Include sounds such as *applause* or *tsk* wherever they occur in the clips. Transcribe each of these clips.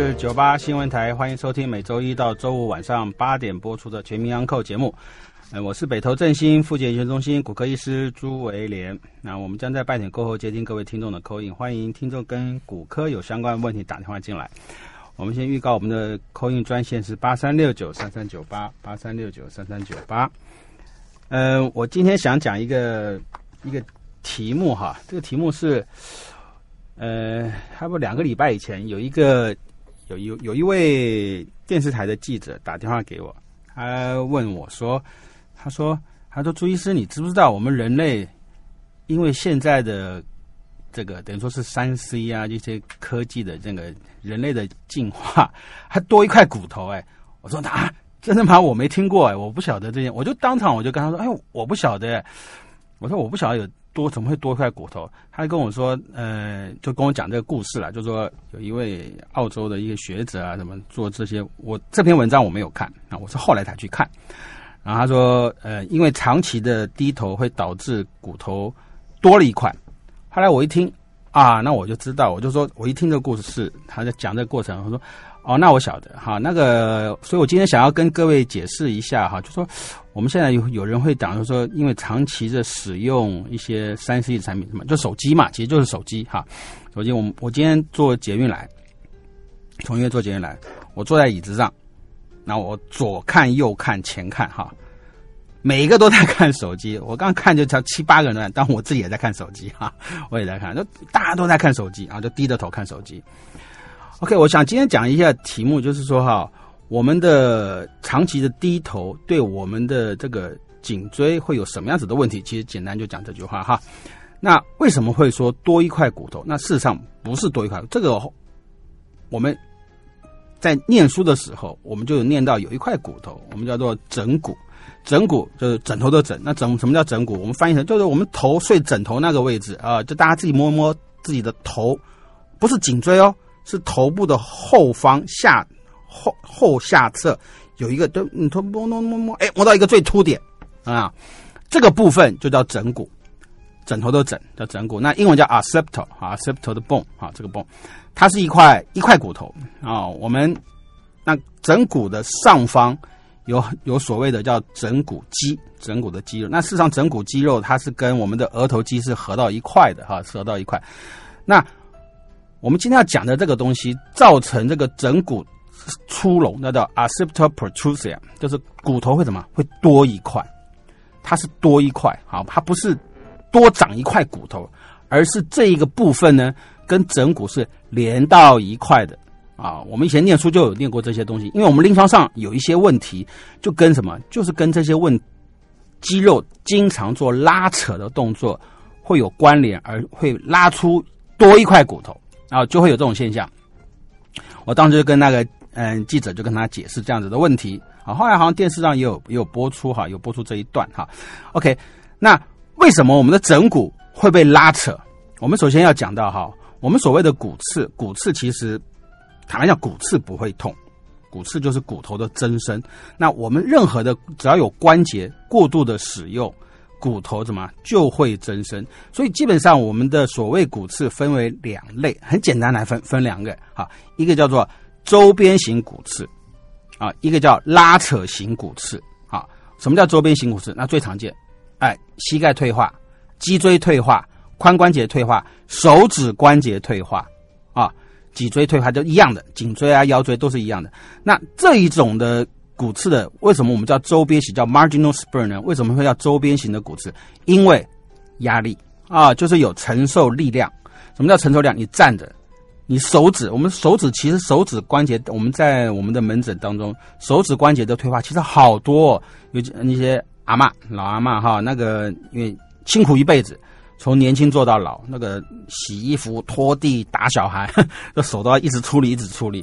是九八新闻台，欢迎收听每周一到周五晚上八点播出的《全民安扣》节目。呃，我是北投振兴复健医学中心骨科医师朱维廉。那我们将在八点过后接听各位听众的扣印，欢迎听众跟骨科有相关问题打电话进来。我们先预告我们的扣印专线是八三六九三三九八八三六九三三九八。呃，我今天想讲一个一个题目哈，这个题目是，呃，还不两个礼拜以前有一个。有有有一位电视台的记者打电话给我，他问我说：“他说，他说朱医师，你知不知道我们人类因为现在的这个等于说是三 C 啊这些科技的这个人类的进化，还多一块骨头？哎，我说啊，真的吗？我没听过哎，我不晓得这些，我就当场我就跟他说，哎，我不晓得，我说我不晓得有。”多怎么会多一块骨头？他就跟我说，呃，就跟我讲这个故事了，就说有一位澳洲的一个学者啊，什么做这些。我这篇文章我没有看啊，我是后来才去看。然后他说，呃，因为长期的低头会导致骨头多了一块。后来我一听啊，那我就知道，我就说我一听这个故事是他在讲这个过程，我说。哦，那我晓得哈，那个，所以我今天想要跟各位解释一下哈，就说我们现在有有人会讲，就说因为长期的使用一些三 C 产品，什么就手机嘛，其实就是手机哈。手机，我我今天坐捷运来，从医院坐捷运来，我坐在椅子上，那我左看右看前看哈，每一个都在看手机。我刚看就才七八个人在，但我自己也在看手机哈，我也在看，就大家都在看手机啊，就低着头看手机。OK，我想今天讲一下题目，就是说哈，我们的长期的低头对我们的这个颈椎会有什么样子的问题？其实简单就讲这句话哈。那为什么会说多一块骨头？那事实上不是多一块，这个我们在念书的时候，我们就有念到有一块骨头，我们叫做枕骨。枕骨就是枕头的枕。那枕什么叫枕骨？我们翻译成就是我们头睡枕头那个位置啊，就大家自己摸摸自己的头，不是颈椎哦。是头部的后方下后后下侧有一个，都你头摸摸摸摸，哎，摸到一个最凸点啊，这个部分就叫枕骨，枕头的枕叫枕骨，那英文叫 occipital，occipital 的 bone 啊，这个 bone，它是一块一块骨头啊。我们那枕骨的上方有有所谓的叫枕骨肌，枕骨的肌肉。那事实上，枕骨肌肉它是跟我们的额头肌是合到一块的哈，合到一块。那我们今天要讲的这个东西，造成这个枕骨出笼，那叫 occipital protrusion，就是骨头会怎么会多一块？它是多一块，好，它不是多长一块骨头，而是这一个部分呢，跟枕骨是连到一块的啊。我们以前念书就有念过这些东西，因为我们临床上有一些问题，就跟什么，就是跟这些问肌肉经常做拉扯的动作会有关联，而会拉出多一块骨头。然后就会有这种现象，我当时就跟那个嗯记者就跟他解释这样子的问题啊，后来好像电视上也有也有播出哈，有播出这一段哈。OK，那为什么我们的枕骨会被拉扯？我们首先要讲到哈，我们所谓的骨刺，骨刺其实坦白讲，骨刺不会痛，骨刺就是骨头的增生。那我们任何的只要有关节过度的使用。骨头怎么就会增生？所以基本上我们的所谓骨刺分为两类，很简单来分分两个哈，一个叫做周边型骨刺啊，一个叫拉扯型骨刺啊。什么叫周边型骨刺？那最常见，哎，膝盖退化、脊椎退化、髋关节退化、手指关节退化啊，脊椎退化就一样的，颈椎啊、腰椎都是一样的。那这一种的。骨刺的为什么我们叫周边型叫 marginal spur 呢？为什么会叫周边型的骨刺？因为压力啊，就是有承受力量。什么叫承受量？你站着，你手指，我们手指其实手指关节，我们在我们的门诊当中，手指关节的退化其实好多，有那些阿妈老阿妈哈，那个因为辛苦一辈子，从年轻做到老，那个洗衣服、拖地、打小孩，*laughs* 这手都要一直处理，一直处理，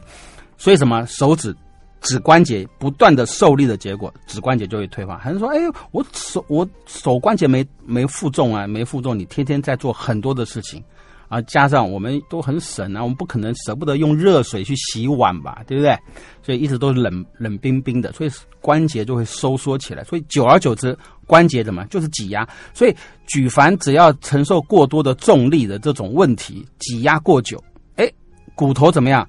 所以什么手指。指关节不断的受力的结果，指关节就会退化。还是说，哎，我手我手关节没没负重啊，没负重，你天天在做很多的事情，啊，加上我们都很省啊，我们不可能舍不得用热水去洗碗吧，对不对？所以一直都是冷冷冰冰的，所以关节就会收缩起来。所以久而久之，关节怎么就是挤压？所以举凡只要承受过多的重力的这种问题，挤压过久，哎，骨头怎么样？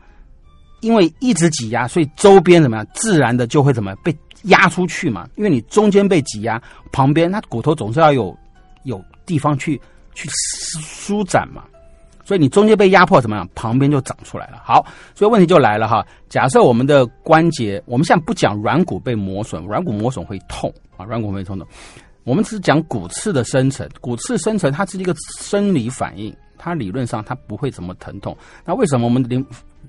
因为一直挤压，所以周边怎么样，自然的就会怎么被压出去嘛。因为你中间被挤压，旁边它骨头总是要有有地方去去舒展嘛。所以你中间被压迫怎么样，旁边就长出来了。好，所以问题就来了哈。假设我们的关节，我们现在不讲软骨被磨损，软骨磨损会痛啊，软骨会痛的。我们只是讲骨刺的生成，骨刺生成它是一个生理反应，它理论上它不会怎么疼痛。那为什么我们临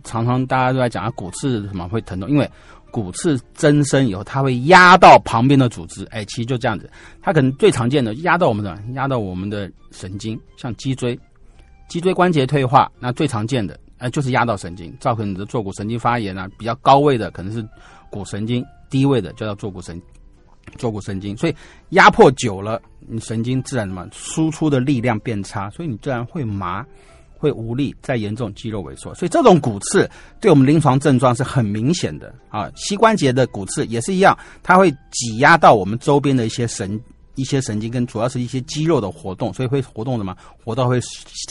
常常大家都在讲啊骨刺什么会疼痛？因为骨刺增生以后，它会压到旁边的组织，哎，其实就这样子。它可能最常见的压到我们的压到我们的神经，像脊椎。脊椎关节退化，那最常见的，呃，就是压到神经，造成你的坐骨神经发炎啊。比较高位的可能是骨神经，低位的就叫坐骨神坐骨神经。所以压迫久了，你神经自然什么输出的力量变差，所以你自然会麻，会无力，再严重肌肉萎缩。所以这种骨刺对我们临床症状是很明显的啊。膝关节的骨刺也是一样，它会挤压到我们周边的一些神。一些神经跟主要是一些肌肉的活动，所以会活动什么？活到会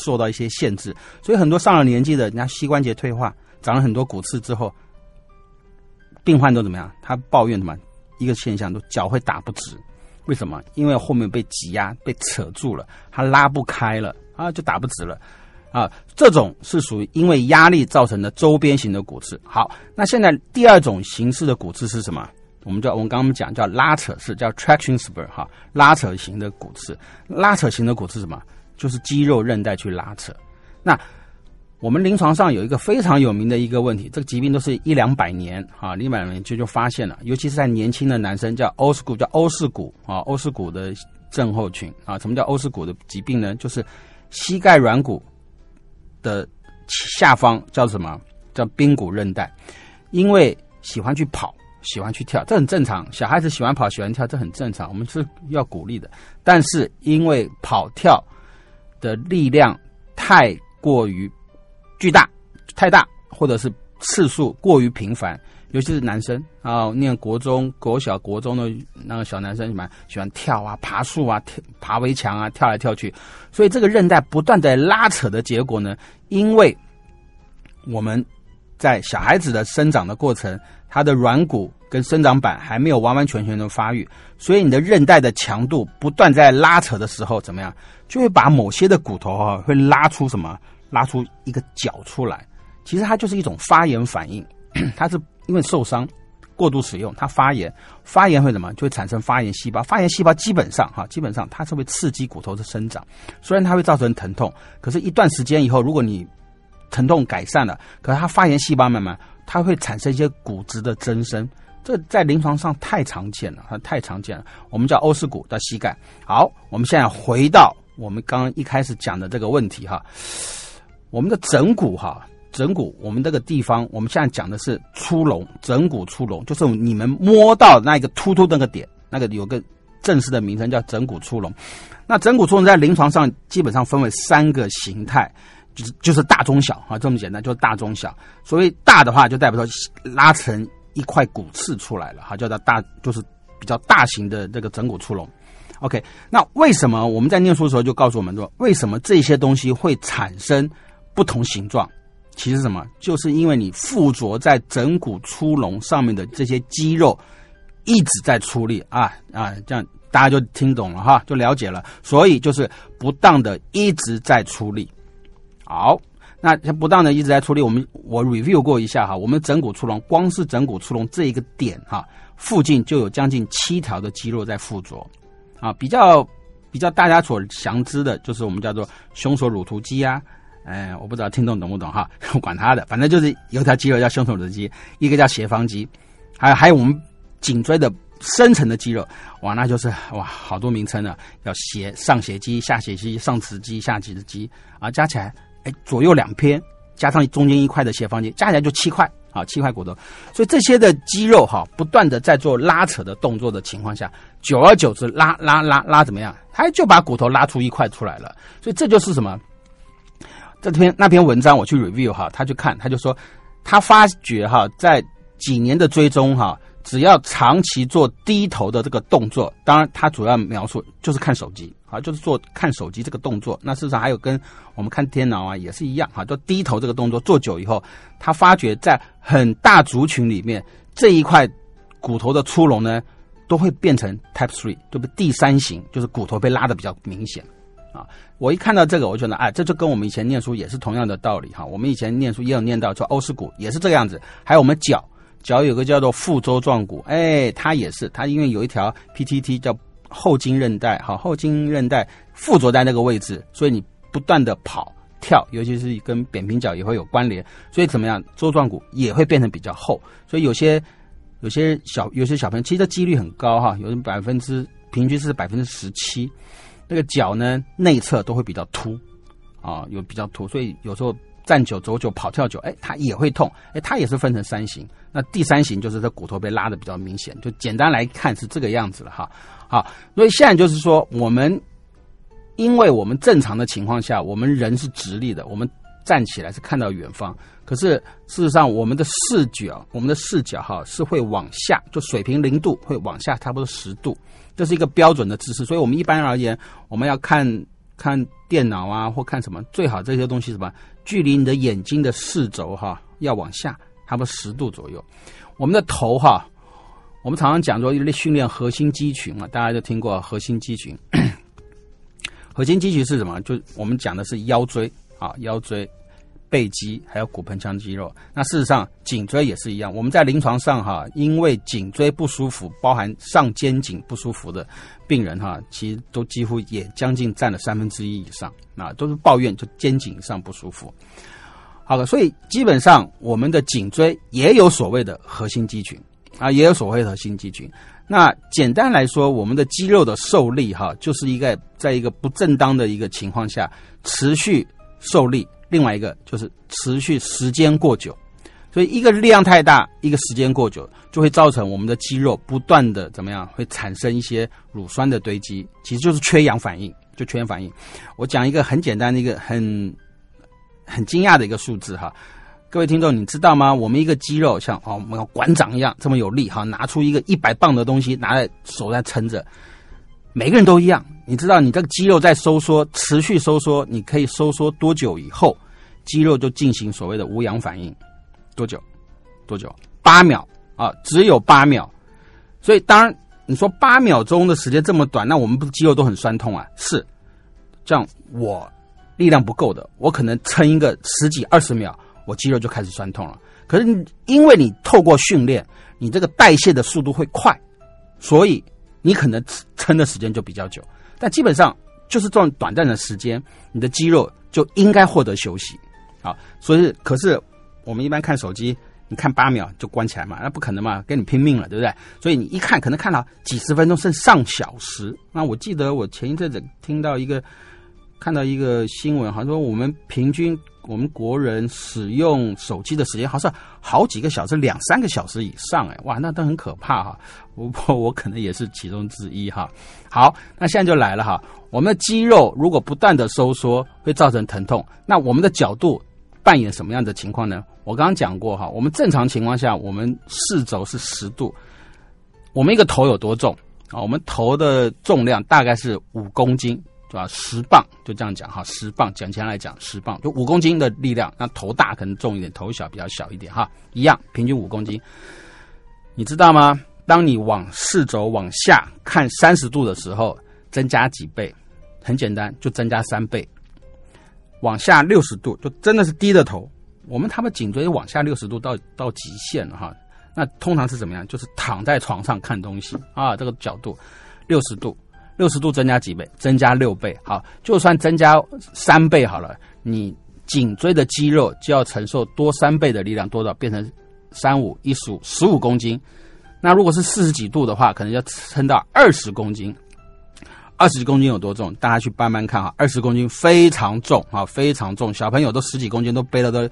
受到一些限制。所以很多上了年纪的人家膝关节退化，长了很多骨刺之后，病患都怎么样？他抱怨什么？一个现象都脚会打不直。为什么？因为后面被挤压、被扯住了，他拉不开了啊，就打不直了啊。这种是属于因为压力造成的周边型的骨刺。好，那现在第二种形式的骨刺是什么？我们叫我们刚刚讲叫拉扯式，叫 traction spur 哈，拉扯型的骨刺，拉扯型的骨刺什么？就是肌肉韧带去拉扯。那我们临床上有一个非常有名的一个问题，这个疾病都是一两百年啊，一两百年就就发现了，尤其是在年轻的男生，叫欧式骨，叫欧式骨啊，欧式骨的症候群啊。什么叫欧式骨的疾病呢？就是膝盖软骨的下方叫什么？叫髌骨韧带，因为喜欢去跑。喜欢去跳，这很正常。小孩子喜欢跑、喜欢跳，这很正常，我们是要鼓励的。但是因为跑跳的力量太过于巨大、太大，或者是次数过于频繁，尤其是男生啊，念国中、国小、国中的那个小男生，什么喜欢跳啊、爬树啊、跳爬围墙啊、跳来跳去，所以这个韧带不断在拉扯的结果呢，因为我们在小孩子的生长的过程。他的软骨跟生长板还没有完完全全的发育，所以你的韧带的强度不断在拉扯的时候，怎么样，就会把某些的骨头啊会拉出什么，拉出一个角出来。其实它就是一种发炎反应，它 *laughs* 是因为受伤过度使用，它发炎，发炎会什么，就会产生发炎细胞。发炎细胞基本上哈，基本上它是会刺激骨头的生长，虽然它会造成疼痛，可是一段时间以后，如果你疼痛改善了，可是它发炎细胞慢慢。它会产生一些骨质的增生，这在临床上太常见了，它太常见了。我们叫欧式骨的膝盖。好，我们现在回到我们刚刚一开始讲的这个问题哈，我们的枕骨哈，枕骨我们这个地方，我们现在讲的是出笼，枕骨出笼，就是你们摸到那一个突突那个点，那个有个正式的名称叫枕骨出笼。那整骨出笼在临床上基本上分为三个形态。就是就是大中小啊，这么简单，就是大中小。所谓大的话，就代表说拉成一块骨刺出来了，哈，叫做大，就是比较大型的这个整骨出笼。OK，那为什么我们在念书的时候就告诉我们说，为什么这些东西会产生不同形状？其实什么，就是因为你附着在枕骨出隆上面的这些肌肉一直在出力啊啊，这样大家就听懂了哈，就了解了。所以就是不当的一直在出力。好，那它不当的一直在出力。我们我 review 过一下哈，我们枕骨出笼，光是枕骨出笼这一个点哈，附近就有将近七条的肌肉在附着，啊，比较比较大家所详知的就是我们叫做胸锁乳突肌啊，哎，我不知道听众懂不懂哈，*laughs* 管他的，反正就是有条肌肉叫胸锁乳肌，一个叫斜方肌，还有还有我们颈椎的深层的肌肉，哇，那就是哇好多名称了，叫斜上斜肌、下斜肌、上直肌、下直肌啊，加起来。哎，左右两片加上中间一块的斜方肌，加起来就七块啊，七块骨头。所以这些的肌肉哈，不断的在做拉扯的动作的情况下，久而久之拉拉拉拉怎么样？它就把骨头拉出一块出来了。所以这就是什么？这篇那篇文章我去 review 哈，他去看，他就说他发觉哈，在几年的追踪哈，只要长期做低头的这个动作，当然他主要描述就是看手机。啊，就是做看手机这个动作。那事实上还有跟我们看电脑啊也是一样哈，就低头这个动作做久以后，他发觉在很大族群里面这一块骨头的粗隆呢，都会变成 Type Three，就不？第三型就是骨头被拉的比较明显啊。我一看到这个，我觉得哎，这就跟我们以前念书也是同样的道理哈。我们以前念书也有念到说欧式骨也是这个样子，还有我们脚。脚有个叫做副舟状骨，哎，它也是，它因为有一条 PTT 叫后筋韧带，哈，后筋韧带附着在那个位置，所以你不断的跑跳，尤其是跟扁平脚也会有关联，所以怎么样，舟状骨也会变成比较厚，所以有些有些小有些小朋友，其实这几率很高哈，有百分之平均是百分之十七，那个脚呢内侧都会比较凸，啊，有比较凸，所以有时候。站久、走久、跑跳久，哎，它也会痛，哎，它也是分成三型。那第三型就是这骨头被拉的比较明显，就简单来看是这个样子了哈。好，所以现在就是说，我们因为我们正常的情况下，我们人是直立的，我们站起来是看到远方。可是事实上，我们的视角，我们的视角哈是会往下，就水平零度会往下差不多十度，这是一个标准的姿势。所以我们一般而言，我们要看看电脑啊或看什么，最好这些东西什么。距离你的眼睛的视轴哈要往下，差不多十度左右。我们的头哈，我们常常讲说训练核心肌群嘛，大家都听过核心肌群。*coughs* 核心肌群是什么？就我们讲的是腰椎啊，腰椎、背肌还有骨盆腔肌肉。那事实上颈椎也是一样。我们在临床上哈，因为颈椎不舒服，包含上肩颈不舒服的病人哈，其实都几乎也将近占了三分之一以上。啊，都是抱怨就肩颈上不舒服。好的，所以基本上我们的颈椎也有所谓的核心肌群啊，也有所谓的核心肌群。那简单来说，我们的肌肉的受力哈，就是一个在一个不正当的一个情况下持续受力，另外一个就是持续时间过久。所以一个量太大，一个时间过久，就会造成我们的肌肉不断的怎么样，会产生一些乳酸的堆积，其实就是缺氧反应。就缺氧反应，我讲一个很简单的一个很很惊讶的一个数字哈，各位听众，你知道吗？我们一个肌肉像哦，我们馆长一样这么有力哈，拿出一个一百磅的东西拿在手在撑着，每个人都一样。你知道你这个肌肉在收缩，持续收缩，你可以收缩多久以后，肌肉就进行所谓的无氧反应？多久？多久？八秒啊，只有八秒。所以当然。你说八秒钟的时间这么短，那我们不肌肉都很酸痛啊？是，这样我力量不够的，我可能撑一个十几二十秒，我肌肉就开始酸痛了。可是因为你透过训练，你这个代谢的速度会快，所以你可能撑的时间就比较久。但基本上就是这种短暂的时间，你的肌肉就应该获得休息啊。所以，可是我们一般看手机。你看八秒就关起来嘛？那不可能嘛，跟你拼命了，对不对？所以你一看，可能看到几十分钟，甚至上小时。那我记得我前一阵子听到一个，看到一个新闻，好像说我们平均我们国人使用手机的时间，好像好几个小时，两三个小时以上。哎，哇，那都很可怕哈！我我可能也是其中之一哈。好，那现在就来了哈。我们的肌肉如果不断的收缩，会造成疼痛。那我们的角度。扮演什么样的情况呢？我刚刚讲过哈，我们正常情况下，我们四轴是十度。我们一个头有多重啊？我们头的重量大概是五公斤，对吧？十磅就这样讲哈，十磅讲起来讲，十磅就五公斤的力量。那头大可能重一点，头小比较小一点哈，一样平均五公斤。你知道吗？当你往四轴往下看三十度的时候，增加几倍？很简单，就增加三倍。往下六十度，就真的是低着头。我们他们颈椎往下六十度到到极限了哈。那通常是怎么样？就是躺在床上看东西啊，这个角度六十度，六十度增加几倍？增加六倍。好，就算增加三倍好了，你颈椎的肌肉就要承受多三倍的力量，多少变成三五一十五十五公斤。那如果是四十几度的话，可能要撑到二十公斤。二十公斤有多重？大家去慢慢看哈。二十公斤非常重啊，非常重。小朋友都十几公斤，都背了都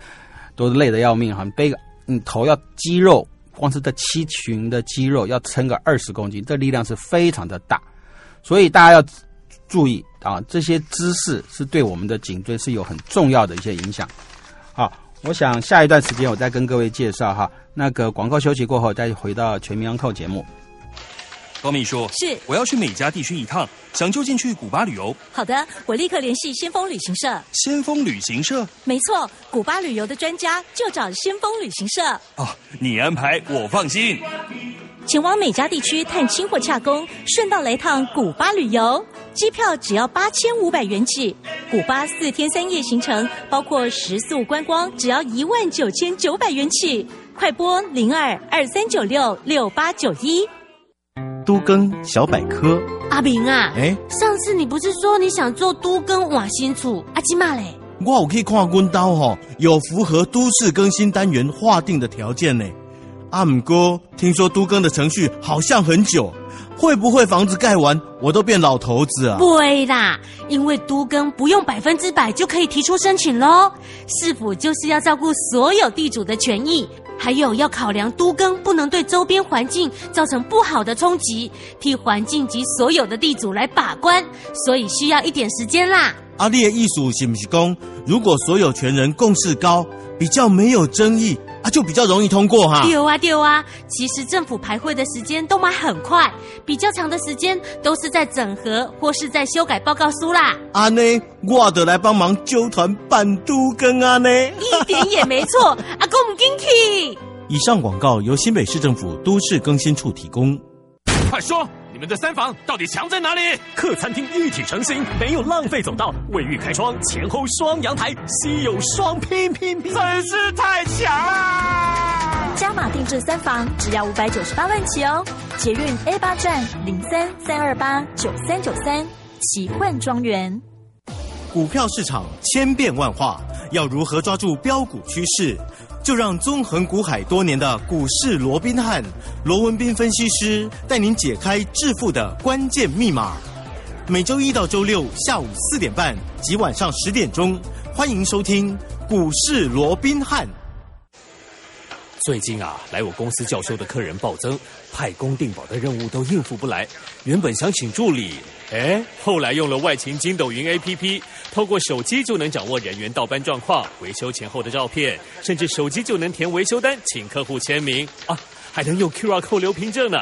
都累得要命哈。背个，你头要肌肉，光是这七群的肌肉要撑个二十公斤，这力量是非常的大。所以大家要注意啊，这些姿势是对我们的颈椎是有很重要的一些影响。好，我想下一段时间我再跟各位介绍哈。那个广告休息过后，再回到全民安扣节目。高秘书，是我要去美加地区一趟，想就近去古巴旅游。好的，我立刻联系先锋旅行社。先锋旅行社？没错，古巴旅游的专家就找先锋旅行社。哦，你安排我放心。前往美加地区探亲或洽公，顺道来趟古巴旅游，机票只要八千五百元起。古巴四天三夜行程，包括食宿观光，只要一万九千九百元起。快拨零二二三九六六八九一。都更小百科，阿明啊，哎，上次你不是说你想做都更瓦新厝？阿基玛嘞，我有可以看阮刀吼，有符合都市更新单元划定的条件呢。阿姆哥，听说都更的程序好像很久，会不会房子盖完我都变老头子啊？不会啦，因为都更不用百分之百就可以提出申请喽。市府就是要照顾所有地主的权益。还有要考量都更不能对周边环境造成不好的冲击，替环境及所有的地主来把关，所以需要一点时间啦。阿列艺术是不是公？如果所有权人共识高，比较没有争议啊，就比较容易通过哈。丢啊丢啊！其实政府排会的时间都蛮很快，比较长的时间都是在整合或是在修改报告书啦。阿呢，我得来帮忙纠团办都更啊呢，一点也没错。*laughs* 阿公唔 ginky。以上广告由新北市政府都市更新处提供。快说！你们的三房到底强在哪里？客餐厅一体成型，没有浪费走道，卫浴开窗，前后双阳台，稀有双拼拼拼，真是太强啦！加码定制三房只要五百九十八万起哦！捷运 A 八站零三三二八九三九三奇幻庄园。股票市场千变万化，要如何抓住标股趋势？就让纵横股海多年的股市罗宾汉罗文斌分析师带您解开致富的关键密码。每周一到周六下午四点半及晚上十点钟，欢迎收听股市罗宾汉。最近啊，来我公司教授的客人暴增，派工定保的任务都应付不来。原本想请助理，哎，后来用了外勤筋斗云 A P P，透过手机就能掌握人员到班状况、维修前后的照片，甚至手机就能填维修单，请客户签名啊，还能用 Q R 扣留凭证呢。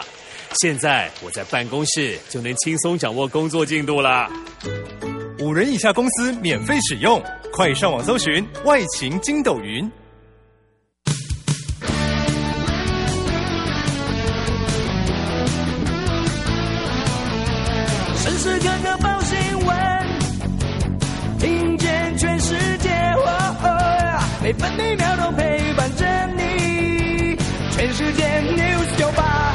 现在我在办公室就能轻松掌握工作进度啦。五人以下公司免费使用，快上网搜寻外勤筋斗云。时时刻刻报新闻，听见全世界，每分每秒都陪伴着你。全世界 news 九八，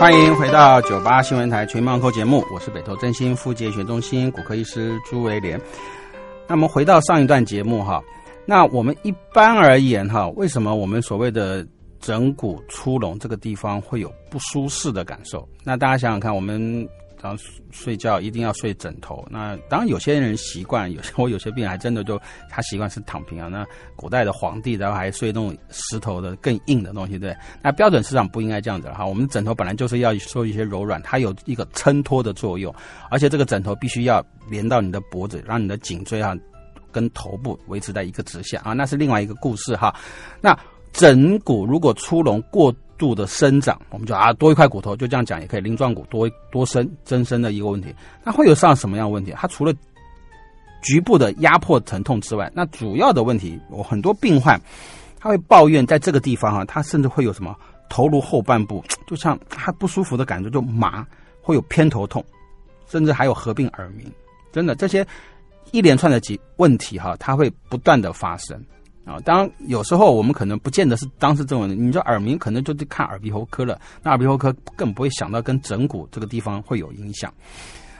欢迎回到九八新闻台全民扣节目，我是北投振兴复健学中心骨科医师朱维廉。那么回到上一段节目哈，那我们一般而言哈，为什么我们所谓的枕骨出笼这个地方会有不舒适的感受？那大家想想看，我们早上睡觉一定要睡枕头。那当然有些人习惯，有些我有些病人还真的就他习惯是躺平啊。那古代的皇帝，然后还睡那种石头的更硬的东西，对。那标准市场不应该这样子哈。我们枕头本来就是要做一些柔软，它有一个撑托的作用，而且这个枕头必须要连到你的脖子，让你的颈椎啊跟头部维持在一个直线啊。那是另外一个故事哈。那枕骨如果出笼过度的生长，我们就啊多一块骨头，就这样讲也可以。鳞状骨多多生增生的一个问题，那会有上什么样的问题？它除了局部的压迫疼痛之外，那主要的问题，我很多病患他会抱怨，在这个地方啊，他甚至会有什么头颅后半部，*laughs* 就像他不舒服的感觉，就麻，会有偏头痛，甚至还有合并耳鸣。真的，这些一连串的几问题哈，它会不断的发生。啊，当然有时候我们可能不见得是当时这种，你说耳鸣可能就得看耳鼻喉科了。那耳鼻喉科更不会想到跟枕骨这个地方会有影响。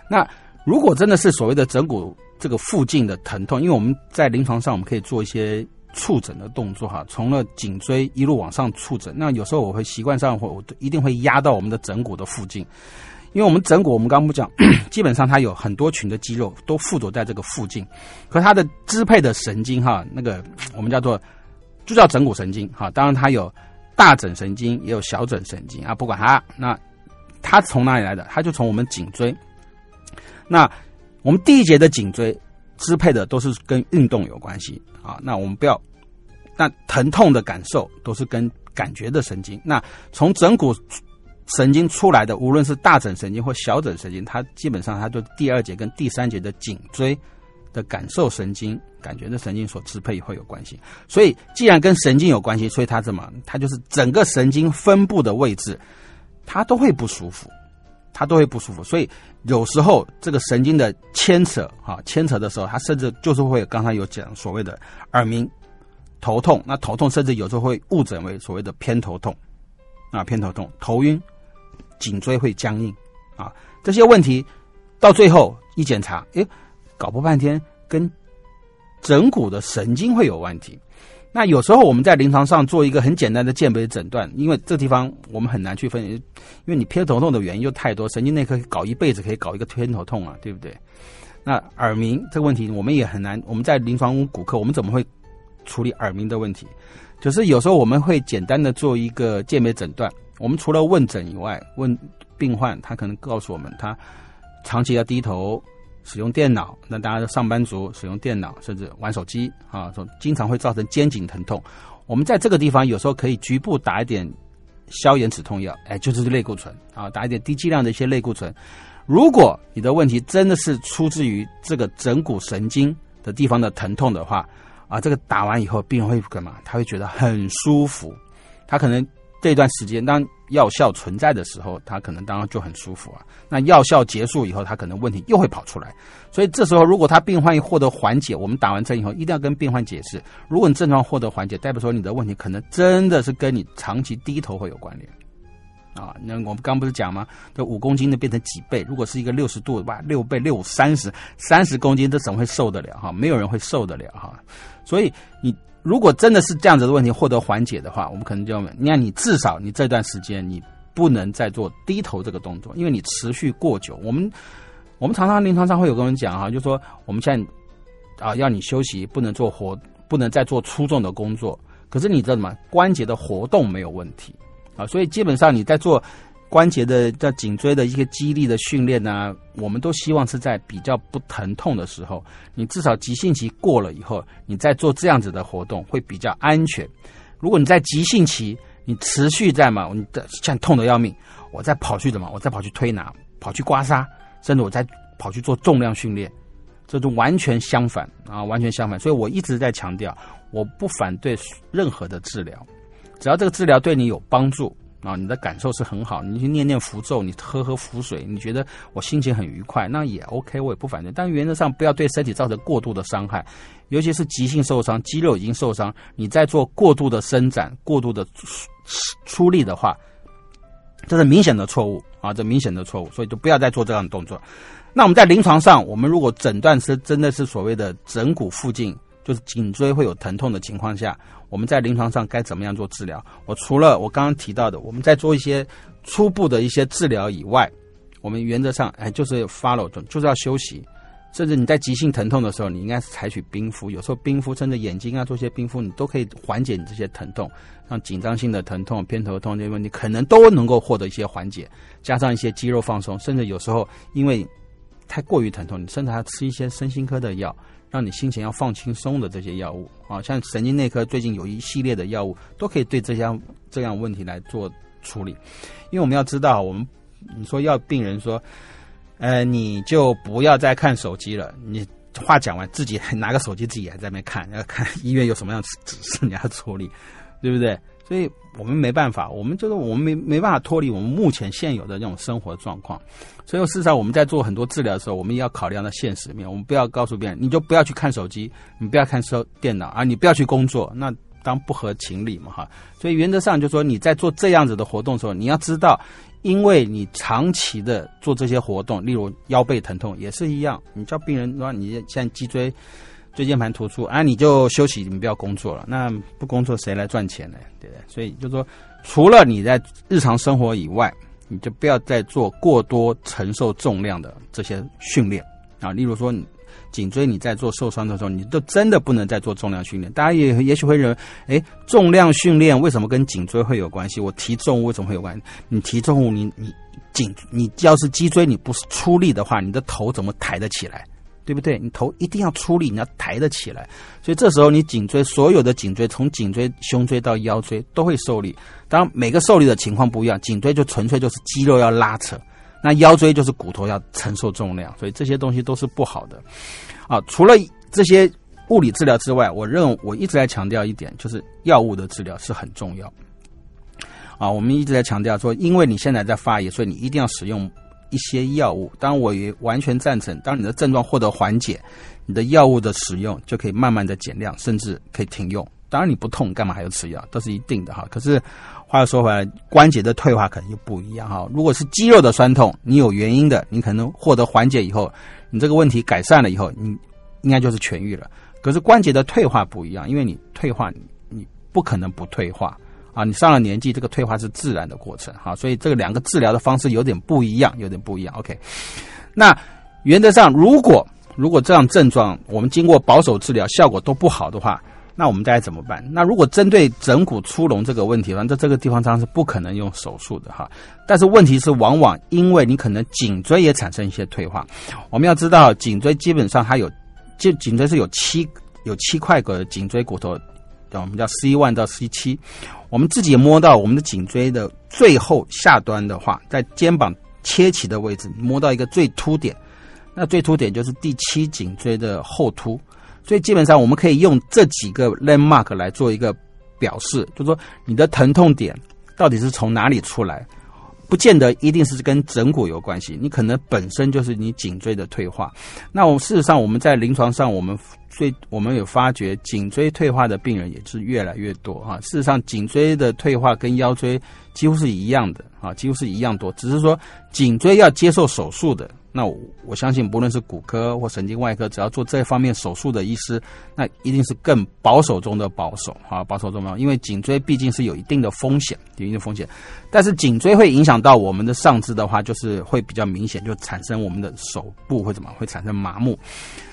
那如果真的是所谓的枕骨这个附近的疼痛，因为我们在临床上我们可以做一些触诊的动作哈，从了颈椎一路往上触诊。那有时候我会习惯上会我一定会压到我们的枕骨的附近。因为我们枕骨，我们刚刚不讲，*clears throat* 基本上它有很多群的肌肉都附着在这个附近，可它的支配的神经哈，那个我们叫做就叫枕骨神经哈。当然它有大枕神经，也有小枕神经啊。不管它，那它从哪里来的？它就从我们颈椎。那我们第一节的颈椎支配的都是跟运动有关系啊。那我们不要，那疼痛的感受都是跟感觉的神经。那从枕骨神经出来的，无论是大枕神经或小枕神经，它基本上它对第二节跟第三节的颈椎的感受神经、感觉的神经所支配会有关系。所以，既然跟神经有关系，所以它怎么？它就是整个神经分布的位置，它都会不舒服，它都会不舒服。所以有时候这个神经的牵扯，哈，牵扯的时候，它甚至就是会刚才有讲所谓的耳鸣、头痛。那头痛甚至有时候会误诊为所谓的偏头痛，啊，偏头痛、头晕。颈椎会僵硬，啊，这些问题到最后一检查，哎，搞不半天跟枕骨的神经会有问题。那有时候我们在临床上做一个很简单的鉴别诊断，因为这地方我们很难去分，因为你偏头痛的原因又太多，神经内科搞一辈子可以搞一个偏头痛啊，对不对？那耳鸣这个问题我们也很难，我们在临床骨科我们怎么会处理耳鸣的问题？就是有时候我们会简单的做一个鉴别诊断。我们除了问诊以外，问病患，他可能告诉我们，他长期要低头使用电脑，那大家上班族使用电脑甚至玩手机啊，说经常会造成肩颈疼痛。我们在这个地方有时候可以局部打一点消炎止痛药，哎，就是类固醇啊，打一点低剂量的一些类固醇。如果你的问题真的是出自于这个枕骨神经的地方的疼痛的话，啊，这个打完以后，病人会干嘛？他会觉得很舒服，他可能。这段时间，当药效存在的时候，他可能当然就很舒服啊。那药效结束以后，他可能问题又会跑出来。所以这时候，如果他病患获得缓解，我们打完针以后一定要跟病患解释：如果你症状获得缓解，代表说你的问题可能真的是跟你长期低头会有关联啊。那我们刚不是讲吗？这五公斤的变成几倍？如果是一个六十度，哇，六倍六三十三十公斤，这怎么会受得了哈？没有人会受得了哈。所以你。如果真的是这样子的问题获得缓解的话，我们可能就要，你看你至少你这段时间你不能再做低头这个动作，因为你持续过久。我们我们常常临床上会有跟人讲哈，就说我们现在啊要你休息，不能做活，不能再做粗重的工作。可是你知道什么？关节的活动没有问题啊，所以基本上你在做。关节的在颈椎的一些肌力的训练呢，我们都希望是在比较不疼痛的时候，你至少急性期过了以后，你再做这样子的活动会比较安全。如果你在急性期，你持续在嘛，你的像痛的要命，我再跑去什么？我再跑去推拿，跑去刮痧，甚至我再跑去做重量训练，这都完全相反啊，完全相反。所以我一直在强调，我不反对任何的治疗，只要这个治疗对你有帮助。啊，你的感受是很好，你去念念符咒，你喝喝符水，你觉得我心情很愉快，那也 OK，我也不反对。但原则上不要对身体造成过度的伤害，尤其是急性受伤，肌肉已经受伤，你在做过度的伸展、过度的出出力的话，这是明显的错误啊，这明显的错误，所以就不要再做这样的动作。那我们在临床上，我们如果诊断是真的是所谓的枕骨附近。就是颈椎会有疼痛的情况下，我们在临床上该怎么样做治疗？我除了我刚刚提到的，我们在做一些初步的一些治疗以外，我们原则上哎就是 follow，就是要休息。甚至你在急性疼痛的时候，你应该是采取冰敷，有时候冰敷，甚至眼睛啊做些冰敷，你都可以缓解你这些疼痛，像紧张性的疼痛、偏头痛这些问题，可能都能够获得一些缓解。加上一些肌肉放松，甚至有时候因为太过于疼痛，你甚至还要吃一些身心科的药。让你心情要放轻松的这些药物啊，像神经内科最近有一系列的药物，都可以对这样这样问题来做处理。因为我们要知道，我们你说要病人说，呃，你就不要再看手机了。你话讲完，自己还拿个手机自己还在那边看，要看医院有什么样指示你要处理，对不对？所以我们没办法，我们就是我们没没办法脱离我们目前现有的这种生活状况。所以事实上，我们在做很多治疗的时候，我们也要考量到现实面。我们不要告诉别人，你就不要去看手机，你不要看手电脑啊，你不要去工作，那当不合情理嘛哈。所以原则上就说你在做这样子的活动的时候，你要知道，因为你长期的做这些活动，例如腰背疼痛也是一样，你叫病人说你现在脊椎。椎间盘突出啊，你就休息，你不要工作了。那不工作谁来赚钱呢？对不对？所以就说，除了你在日常生活以外，你就不要再做过多承受重量的这些训练啊。例如说，你颈椎你在做受伤的时候，你都真的不能再做重量训练。大家也也许会认为，哎，重量训练为什么跟颈椎会有关系？我提重物为什么会有关系？你提重物，你你颈你要是脊椎你不是出力的话，你的头怎么抬得起来？对不对？你头一定要出力，你要抬得起来。所以这时候你颈椎所有的颈椎，从颈椎、胸椎到腰椎都会受力。当然每个受力的情况不一样，颈椎就纯粹就是肌肉要拉扯，那腰椎就是骨头要承受重量，所以这些东西都是不好的。啊，除了这些物理治疗之外，我认为我一直在强调一点，就是药物的治疗是很重要。啊，我们一直在强调说，因为你现在在发炎，所以你一定要使用一些药物。当然，我也完全赞成，当你的症状获得缓解，你的药物的使用就可以慢慢的减量，甚至可以停用。当然，你不痛，干嘛还要吃药？都是一定的哈。可是话又说回来，关节的退化可能就不一样哈。如果是肌肉的酸痛，你有原因的，你可能获得缓解以后，你这个问题改善了以后，你应该就是痊愈了。可是关节的退化不一样，因为你退化，你不可能不退化啊。你上了年纪，这个退化是自然的过程哈。所以这个两个治疗的方式有点不一样，有点不一样。OK，那原则上，如果如果这样症状我们经过保守治疗效果都不好的话，那我们该怎么办？那如果针对枕骨出笼这个问题，反正这个地方上是不可能用手术的哈。但是问题是，往往因为你可能颈椎也产生一些退化。我们要知道，颈椎基本上它有，就颈椎是有七有七块个颈椎骨头，我们叫 C one 到 C 七。我们自己摸到我们的颈椎的最后下端的话，在肩膀切起的位置，摸到一个最凸点，那最凸点就是第七颈椎的后凸。所以基本上我们可以用这几个 landmark 来做一个表示，就是说你的疼痛点到底是从哪里出来，不见得一定是跟枕骨有关系，你可能本身就是你颈椎的退化。那我事实上我们在临床上，我们最我们有发觉颈椎退化的病人也是越来越多啊。事实上颈椎的退化跟腰椎几乎是一样的啊，几乎是一样多，只是说颈椎要接受手术的。那我相信，不论是骨科或神经外科，只要做这方面手术的医师，那一定是更保守中的保守啊，保守中的，因为颈椎毕竟是有一定的风险，有一定的风险。但是颈椎会影响到我们的上肢的话，就是会比较明显，就产生我们的手部会怎么会产生麻木。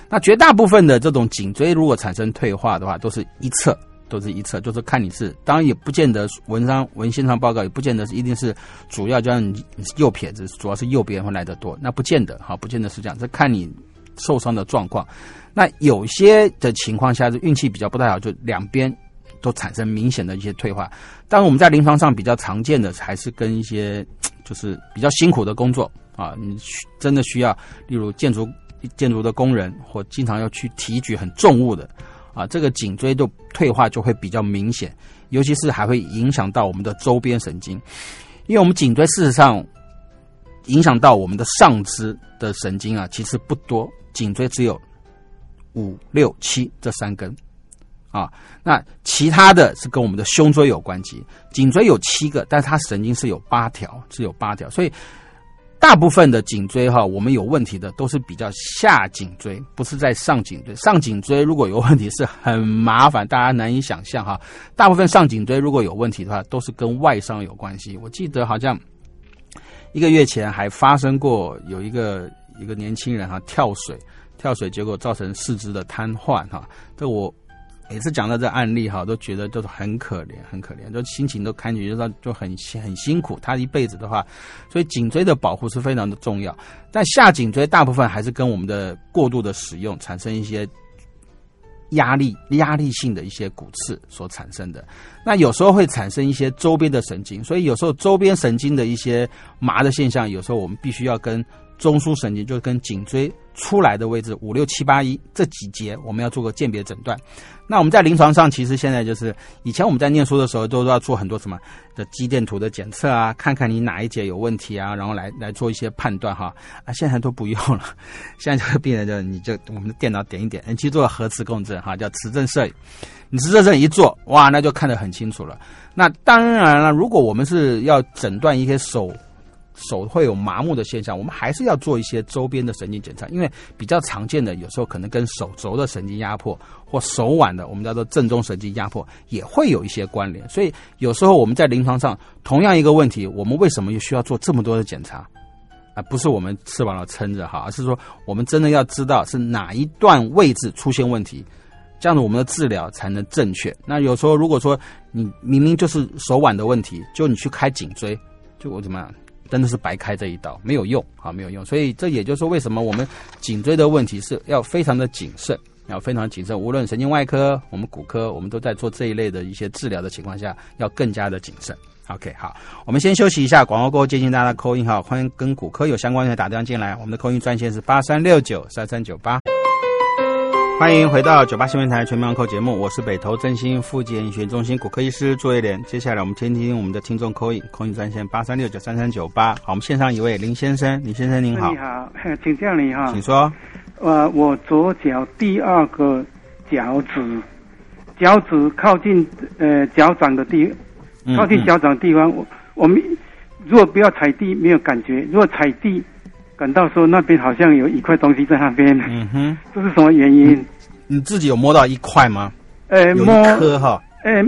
那绝大部分的这种颈椎如果产生退化的话，都是一侧。都是一侧，就是看你是，当然也不见得文章文献上报告也不见得是一定是主要，就像你右撇子，主要是右边会来得多，那不见得哈，不见得是这样，这看你受伤的状况。那有些的情况下是运气比较不太好，就两边都产生明显的一些退化。但我们在临床上比较常见的还是跟一些就是比较辛苦的工作啊，你真的需要，例如建筑建筑的工人或经常要去提举很重物的。啊，这个颈椎的退化就会比较明显，尤其是还会影响到我们的周边神经，因为我们颈椎事实上影响到我们的上肢的神经啊，其实不多，颈椎只有五六七这三根啊，那其他的是跟我们的胸椎有关系，颈椎有七个，但是它神经是有八条，是有八条，所以。大部分的颈椎哈，我们有问题的都是比较下颈椎，不是在上颈椎。上颈椎如果有问题是很麻烦，大家难以想象哈。大部分上颈椎如果有问题的话，都是跟外伤有关系。我记得好像一个月前还发生过有一个一个年轻人哈跳水，跳水结果造成四肢的瘫痪哈。这我。每次讲到这案例哈，都觉得都是很可怜，很可怜，就心情都看觉得就很很辛苦。他一辈子的话，所以颈椎的保护是非常的重要。但下颈椎大部分还是跟我们的过度的使用产生一些压力、压力性的一些骨刺所产生的。那有时候会产生一些周边的神经，所以有时候周边神经的一些麻的现象，有时候我们必须要跟中枢神经，就是跟颈椎。出来的位置五六七八一这几节，我们要做个鉴别诊断。那我们在临床上，其实现在就是以前我们在念书的时候，都要做很多什么的肌电图的检测啊，看看你哪一节有问题啊，然后来来做一些判断哈。啊，现在都不用了，现在这个病人就你就我们的电脑点一点，你去做核磁共振哈，叫磁振摄影。你磁振摄影一做，哇，那就看得很清楚了。那当然了，如果我们是要诊断一些手。手会有麻木的现象，我们还是要做一些周边的神经检查，因为比较常见的，有时候可能跟手肘的神经压迫或手腕的我们叫做正中神经压迫也会有一些关联。所以有时候我们在临床上，同样一个问题，我们为什么又需要做这么多的检查？啊，不是我们翅膀了撑着哈，而是说我们真的要知道是哪一段位置出现问题，这样子我们的治疗才能正确。那有时候如果说你明明就是手腕的问题，就你去开颈椎，就我怎么样？真的是白开这一刀，没有用啊，没有用。所以这也就是说，为什么我们颈椎的问题是要非常的谨慎，要非常谨慎。无论神经外科、我们骨科，我们都在做这一类的一些治疗的情况下，要更加的谨慎。OK，好，我们先休息一下，广告过后接听大家的扣音哈，欢迎跟骨科有相关的打电话进来，我们的扣音专线是八三六九三三九八。欢迎回到九八新闻台全民扣节目，我是北投振兴复健医学中心骨科医师朱一莲。接下来我们听听我们的听众扣音，扣音专线八三六九三三九八。好，我们线上一位林先生，林先生您好。你好，请教你哈。请说。呃，我左脚第二个脚趾，脚趾靠近呃脚掌的地，靠近脚掌地方，我我们如果不要踩地没有感觉，如果踩地。感到说那边好像有一块东西在那边，嗯哼，*laughs* 这是什么原因？你自己有摸到一块吗？呃，摸颗哈，呃，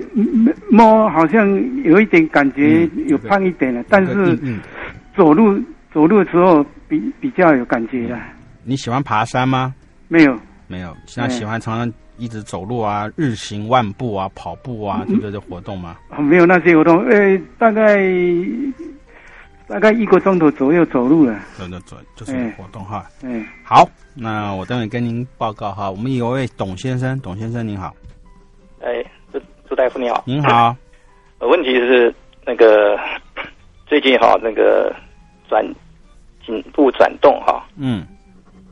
摸好像有一点感觉有胖一点了，但是走路走路的时候比比较有感觉了。你喜欢爬山吗？没有，没有。现在喜欢常常一直走路啊，日行万步啊，跑步啊，这个的活动吗？没有那些活动，呃，大概。大概一个钟头左右走路了，走走走就是活动哈。嗯，好，那我等会跟您报告哈。我们有位董先生，董先生您好。哎，朱朱大夫你好。您好。问题是那个最近哈，那个转颈部转动哈，嗯，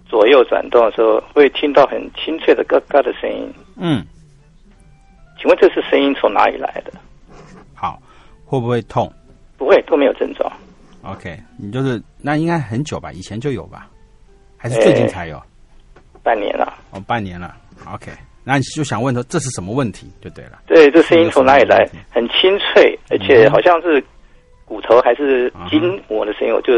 左右转动的时候会听到很清脆的嘎嘎的声音。嗯，请问这是声音从哪里来的？好，会不会痛？不会，都没有症状。OK，你就是那应该很久吧？以前就有吧？还是最近才有？半年了。哦，半年了。OK，那你就想问说这是什么问题就对了。对，这声音从哪里来？很清脆，而且好像是骨头还是筋膜的声音，我就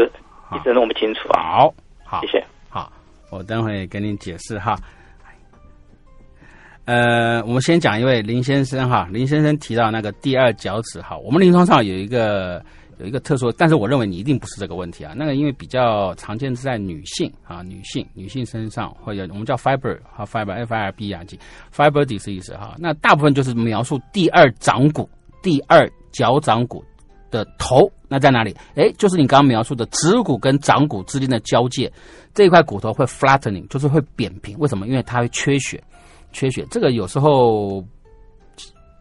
一直弄不清楚啊。好，好，谢谢。好，我等会给您解释哈。呃，我们先讲一位林先生哈，林先生提到那个第二脚趾哈，我们临床上有一个。有一个特殊，但是我认为你一定不是这个问题啊。那个因为比较常见是在女性啊，女性女性身上，或者我们叫 fiber 和 fiber f i r b 啊，fiber disease 哈。那大部分就是描述第二掌骨、第二脚掌骨的头，那在哪里？哎，就是你刚刚描述的指骨跟掌骨之间的交界这一块骨头会 flattening，就是会扁平。为什么？因为它会缺血，缺血。这个有时候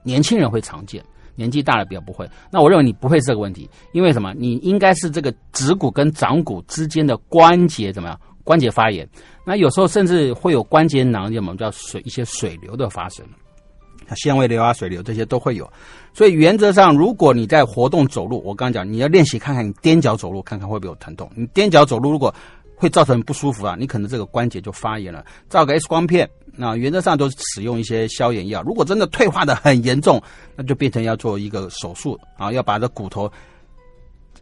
年轻人会常见。年纪大了比较不会，那我认为你不会是这个问题，因为什么？你应该是这个指骨跟掌骨之间的关节怎么样？关节发炎，那有时候甚至会有关节囊，我们叫水一些水流的发生，纤维瘤啊、水流这些都会有。所以原则上，如果你在活动走路，我刚刚讲你要练习看看你踮脚走路，看看会不会有疼痛。你踮脚走路如果会造成不舒服啊，你可能这个关节就发炎了。照个 X 光片。那原则上都使用一些消炎药。如果真的退化的很严重，那就变成要做一个手术啊，要把这骨头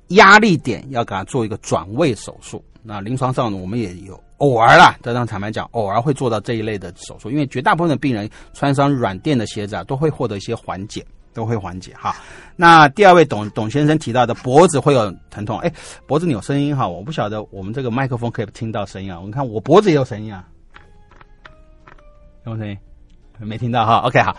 压力点要给它做一个转位手术。那临床上我们也有偶尔啦，这张坦白讲，偶尔会做到这一类的手术，因为绝大部分的病人穿上软垫的鞋子啊，都会获得一些缓解，都会缓解哈。那第二位董董先生提到的脖子会有疼痛，哎，脖子你有声音哈，我不晓得我们这个麦克风可以听到声音啊。我们看我脖子也有声音啊。什么声音？没听到哈。OK，好。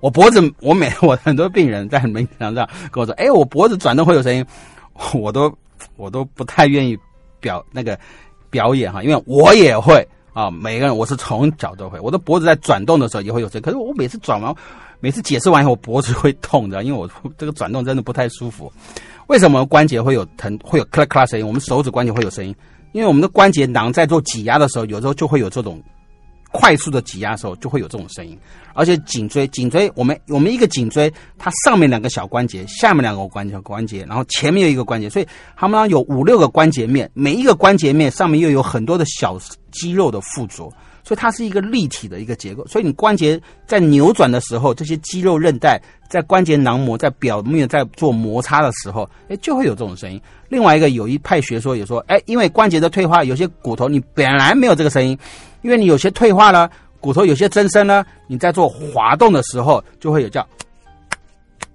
我脖子，我每 *laughs* 我很多病人在门诊上跟我说：“哎，我脖子转动会有声音。*laughs* ”我都我都不太愿意表那个表演哈，因为我也会啊。每个人我是从脚都会，我的脖子在转动的时候也会有声音。可是我每次转完，每次解释完以后，我脖子会痛的，因为我 *laughs* 这个转动真的不太舒服。为什么关节会有疼，会有咔啦咔啦声音？我们手指关节会有声音，因为我们的关节囊在做挤压的时候，有时候就会有这种。快速的挤压的时候，就会有这种声音。而且颈椎，颈椎，我们我们一个颈椎，它上面两个小关节，下面两个关节关节，然后前面有一个关节，所以它们有五六个关节面，每一个关节面上面又有很多的小肌肉的附着，所以它是一个立体的一个结构。所以你关节在扭转的时候，这些肌肉韧带在关节囊膜在表面在做摩擦的时候，哎，就会有这种声音。另外一个有一派学说也说，哎，因为关节的退化，有些骨头你本来没有这个声音。因为你有些退化了，骨头有些增生呢，你在做滑动的时候就会有叫，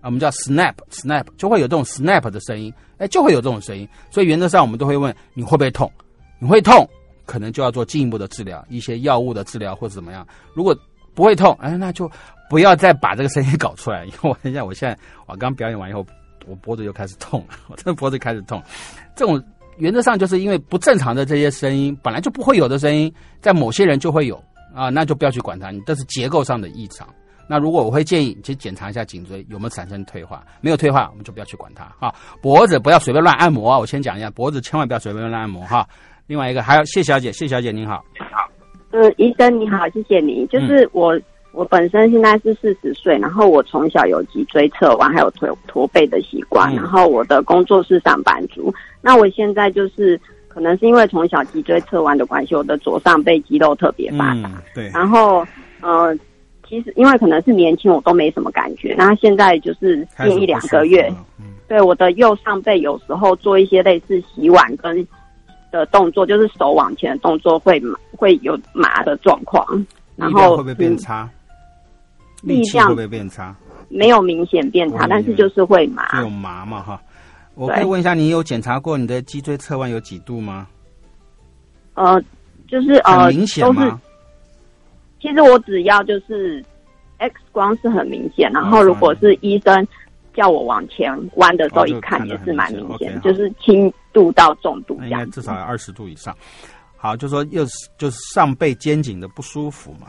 我们叫 snap snap，就会有这种 snap 的声音，哎，就会有这种声音。所以原则上我们都会问你会不会痛，你会痛，可能就要做进一步的治疗，一些药物的治疗或者怎么样。如果不会痛，哎，那就不要再把这个声音搞出来。因为我现我现在我刚表演完以后。我脖子又开始痛了，我真的脖子开始痛。这种原则上就是因为不正常的这些声音，本来就不会有的声音，在某些人就会有啊，那就不要去管它，你这是结构上的异常。那如果我会建议去检查一下颈椎有没有产生退化，没有退化，我们就不要去管它啊。脖子不要随便乱按摩啊，我先讲一下，脖子千万不要随便乱按摩哈。另外一个还有谢小姐，谢小姐您好，好，嗯，医生你好，谢谢你。就是我，我本身现在是四十岁，然后我从小有脊椎侧弯，还有驼驼背的习惯，然后我的工作是上班族。那我现在就是可能是因为从小脊椎侧弯的关系，我的左上背肌肉特别发达。对，然后呃。其实因为可能是年轻，我都没什么感觉。那现在就是近一两个月，对我的右上背有时候做一些类似洗碗跟的动作，就是手往前的动作会会有麻的状况。然后会不会变差？力量会不会变差？没有明显变差，但是就是会麻。有麻嘛哈？我可以问一下，你有检查过你的脊椎侧弯有几度吗？呃，就是呃，明显吗？其实我只要就是 X 光是很明显，然后如果是医生叫我往前弯的时候，一看也是蛮明显，就是轻度到重度这样，至少要二十度以上。好，就说又是就是上背肩颈的不舒服嘛，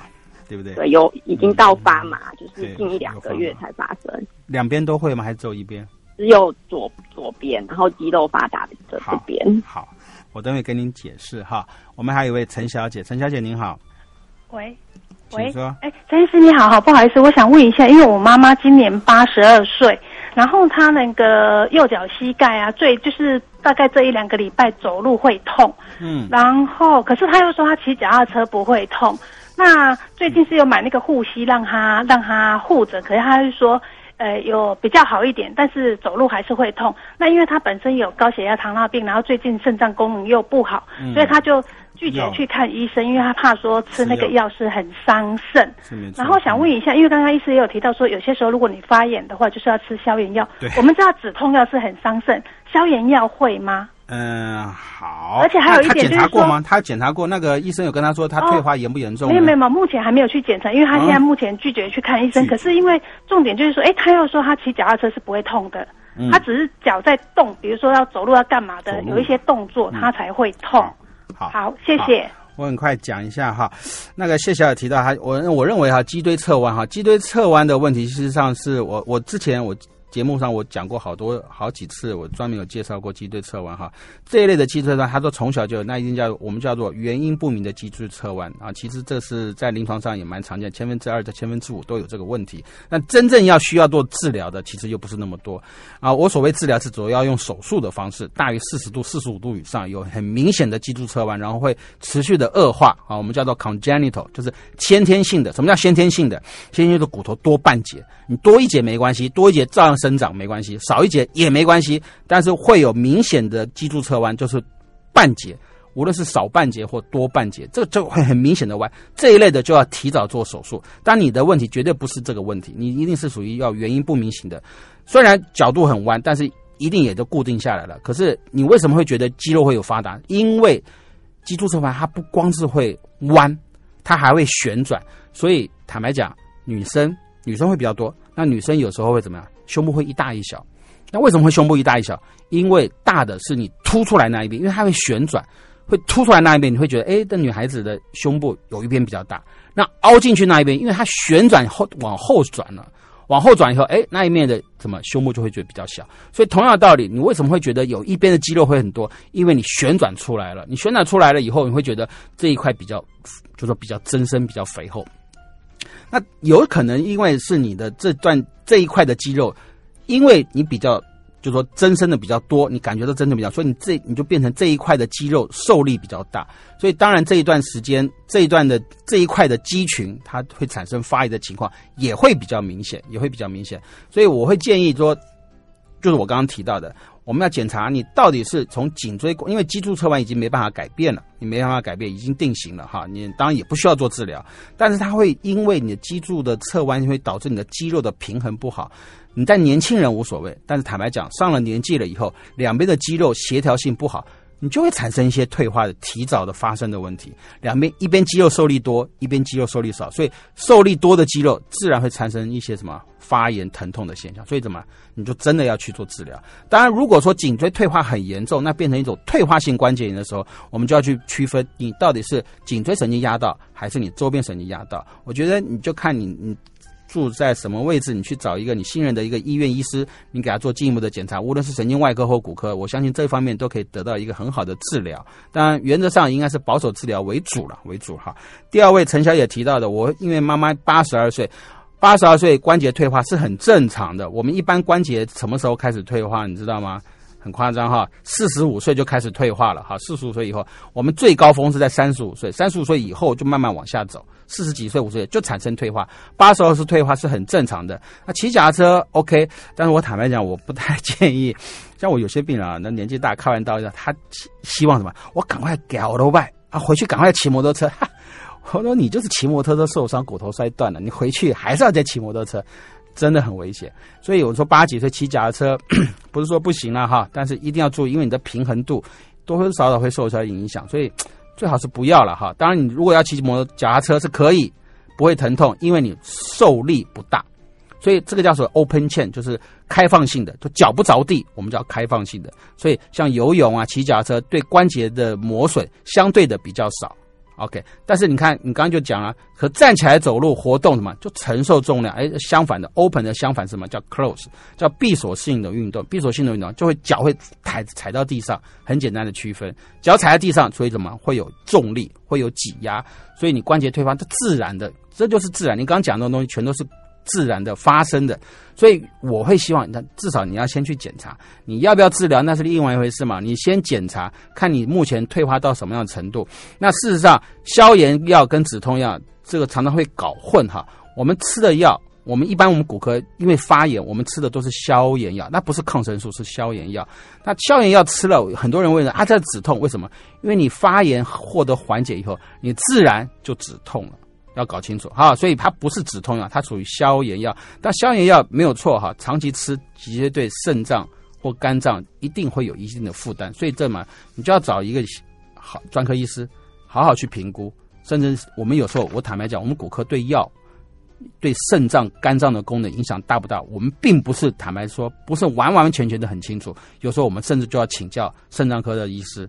对不对？对，有已经到发麻，就是近一两个月才发生。两边都会吗？还是只有一边？只有左左边，然后肌肉发达的这边。好，我等会跟您解释哈。我们还有一位陈小姐，陈小姐您好。喂。喂，哎，张医师你好，好，不好意思，我想问一下，因为我妈妈今年八十二岁，然后他那个右脚膝盖啊，最就是大概这一两个礼拜走路会痛，嗯，然后可是他又说他骑脚踏车不会痛，那最近是有买那个护膝让他让他护着，可是他就说，呃，有比较好一点，但是走路还是会痛。那因为他本身有高血压、糖尿病，然后最近肾脏功能又不好，所以他就。拒绝去看医生，因为他怕说吃那个药是很伤肾。然后想问一下，因为刚刚医师也有提到说，有些时候如果你发炎的话，就是要吃消炎药。*laughs* 我们知道止痛药是很伤肾，消炎药会吗？嗯，好。而且还有一点就是说，他检查过，那个医生有跟他说他退化严不严重？没有没有，目前还没有去检查，因为他现在目前拒绝去看医生。可是因为重点就是说，哎，他要说他骑脚踏车是不会痛的，他只是脚在动，比如说要走路要干嘛的，有一些动作他才会痛。好，谢谢。我很快讲一下哈，那个谢小姐提到他，我我认为哈，脊椎侧弯哈，脊椎侧弯的问题，事实上是我我之前我。节目上我讲过好多好几次，我专门有介绍过脊椎侧弯哈这一类的脊椎呢，他说从小就，那一定叫我们叫做原因不明的脊椎侧弯啊。其实这是在临床上也蛮常见，千分之二到千分之五都有这个问题。那真正要需要做治疗的，其实又不是那么多啊。我所谓治疗是主要用手术的方式，大于四十度、四十五度以上，有很明显的脊柱侧弯，然后会持续的恶化啊。我们叫做 congenital，就是先天性的。什么叫先天性的？先天性的骨头多半截，你多一节没关系，多一节照样。生长没关系，少一节也没关系，但是会有明显的脊柱侧弯，就是半截，无论是少半截或多半截，这个就会很明显的弯。这一类的就要提早做手术。但你的问题绝对不是这个问题，你一定是属于要原因不明型的。虽然角度很弯，但是一定也就固定下来了。可是你为什么会觉得肌肉会有发达？因为脊柱侧弯它不光是会弯，它还会旋转。所以坦白讲，女生女生会比较多。那女生有时候会怎么样？胸部会一大一小，那为什么会胸部一大一小？因为大的是你凸出来那一边，因为它会旋转，会凸出来那一边，你会觉得，哎，这女孩子的胸部有一边比较大。那凹进去那一边，因为它旋转后往后转了，往后转以后，哎，那一面的怎么胸部就会觉得比较小。所以同样的道理，你为什么会觉得有一边的肌肉会很多？因为你旋转出来了，你旋转出来了以后，你会觉得这一块比较，就说比较增生，比较肥厚。那有可能因为是你的这段这一块的肌肉，因为你比较就说增生的比较多，你感觉到增生比较，所以你这你就变成这一块的肌肉受力比较大，所以当然这一段时间这一段的这一块的肌群它会产生发育的情况也会比较明显，也会比较明显，所以我会建议说，就是我刚刚提到的。我们要检查你到底是从颈椎，因为脊柱侧弯已经没办法改变了，你没办法改变，已经定型了哈。你当然也不需要做治疗，但是它会因为你的脊柱的侧弯会导致你的肌肉的平衡不好。你在年轻人无所谓，但是坦白讲，上了年纪了以后，两边的肌肉协调性不好，你就会产生一些退化的、提早的发生的问题。两边一边肌肉受力多，一边肌肉受力少，所以受力多的肌肉自然会产生一些什么发炎、疼痛的现象。所以怎么，你就真的要去做治疗。当然，如果说颈椎退化很严重，那变成一种退化性关节炎的时候，我们就要去区分你到底是颈椎神经压到，还是你周边神经压到。我觉得你就看你你。住在什么位置？你去找一个你信任的一个医院医师，你给他做进一步的检查，无论是神经外科或骨科，我相信这方面都可以得到一个很好的治疗。当然，原则上应该是保守治疗为主了，为主哈。第二位陈小姐提到的，我因为妈妈八十二岁，八十二岁关节退化是很正常的。我们一般关节什么时候开始退化？你知道吗？很夸张哈，四十五岁就开始退化了哈。四十五岁以后，我们最高峰是在三十五岁，三十五岁以后就慢慢往下走。四十几岁、五十岁就产生退化，八十二岁退化是很正常的。那骑脚踏车 OK，但是我坦白讲，我不太建议。*laughs* 像我有些病人啊，那年纪大，开完刀他希望什么？我赶快搞了外啊，回去赶快骑摩托车。我说你就是骑摩托车受伤，骨头摔断了，你回去还是要再骑摩托车。真的很危险，所以我说八几岁骑脚踏车，*coughs* 不是说不行了哈，但是一定要注意，因为你的平衡度多多少少会受到影响，所以 *tsk* 最好是不要了哈。当然，你如果要骑摩脚踏车是可以，不会疼痛，因为你受力不大，所以这个叫做 open chain，就是开放性的，就脚不着地，我们叫开放性的。所以像游泳啊、骑脚踏车，对关节的磨损相对的比较少。OK，但是你看，你刚刚就讲了，可站起来走路活动什么，就承受重量。哎，相反的，open 的相反什么？叫 close，叫闭锁性的运动。闭锁性的运动就会脚会踩踩到地上，很简单的区分，脚踩在地上，所以怎么会有重力，会有挤压，所以你关节推翻，这自然的，这就是自然。你刚刚讲的东西全都是。自然的发生的，所以我会希望，那至少你要先去检查，你要不要治疗那是另外一回事嘛。你先检查，看你目前退化到什么样的程度。那事实上，消炎药跟止痛药这个常常会搞混哈。我们吃的药，我们一般我们骨科因为发炎，我们吃的都是消炎药，那不是抗生素，是消炎药。那消炎药吃了，很多人问啊，这止痛为什么？因为你发炎获得缓解以后，你自然就止痛了。要搞清楚哈，所以它不是止痛药，它属于消炎药。但消炎药没有错哈，长期吃直接对肾脏或肝脏一定会有一定的负担。所以这嘛，你就要找一个好专科医师，好好去评估。甚至我们有时候，我坦白讲，我们骨科对药对肾脏、肝脏的功能影响大不大？我们并不是坦白说，不是完完全全的很清楚。有时候我们甚至就要请教肾脏科的医师。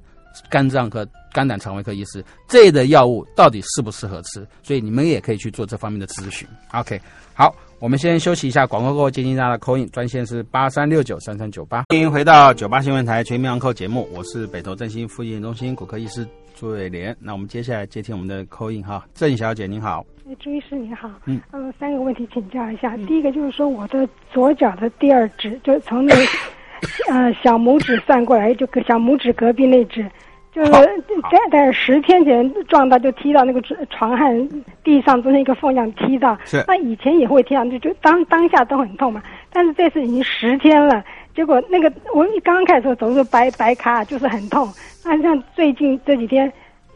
肝脏科、肝胆肠胃科医师，这类的药物到底适不适合吃？所以你们也可以去做这方面的咨询。OK，好，我们先休息一下，广告过后接听大家的口音，专线是八三六九三三九八。欢迎回到九八新闻台全民养扣节目，我是北投振兴复健中心骨科医师朱伟莲。那我们接下来接听我们的口音哈，郑小姐您好，朱医师你好，嗯，呃，三个问题请教一下。第一个就是说，我的左脚的第二指，就从那 *laughs* 呃小拇指算过来，就小拇指隔壁那指。就是在在十天前撞到，就踢到那个床和地上中间一个缝，样踢到。是。那以前也会踢到，就就当当下都很痛嘛。但是这次已经十天了，结果那个我刚刚开始时候总是白白卡，就是很痛。那像最近这几天，